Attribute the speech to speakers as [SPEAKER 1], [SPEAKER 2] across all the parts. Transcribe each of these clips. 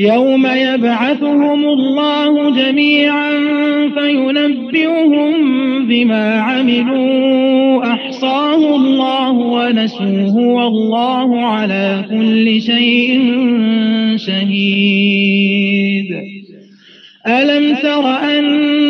[SPEAKER 1] يوم يبعثهم الله جميعا فينبئهم بما عملوا أحصاه الله ونسوه والله على كل شيء شهيد. ألم تر أن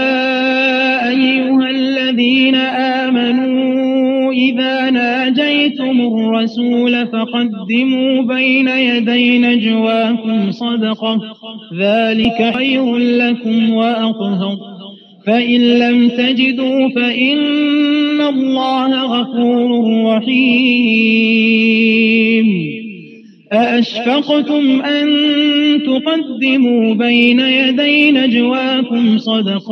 [SPEAKER 1] الرسول فقدموا بين يدي نجواكم صدقة. ذلك خير لكم وأطهر. فإن لم تجدوا فإن الله غفور رحيم. أأشفقتم أن تقدموا بين يدي نجواكم صدقات؟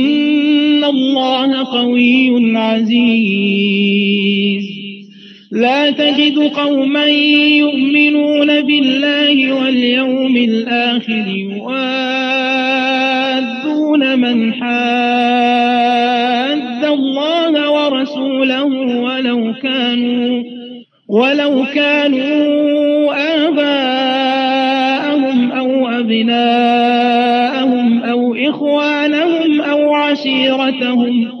[SPEAKER 1] قوي عزيز. لا تجد قوما يؤمنون بالله واليوم الآخر يوادون من حاد الله ورسوله ولو كانوا ولو كانوا آباءهم أو أبناءهم أو إخوانهم أو عشيرتهم.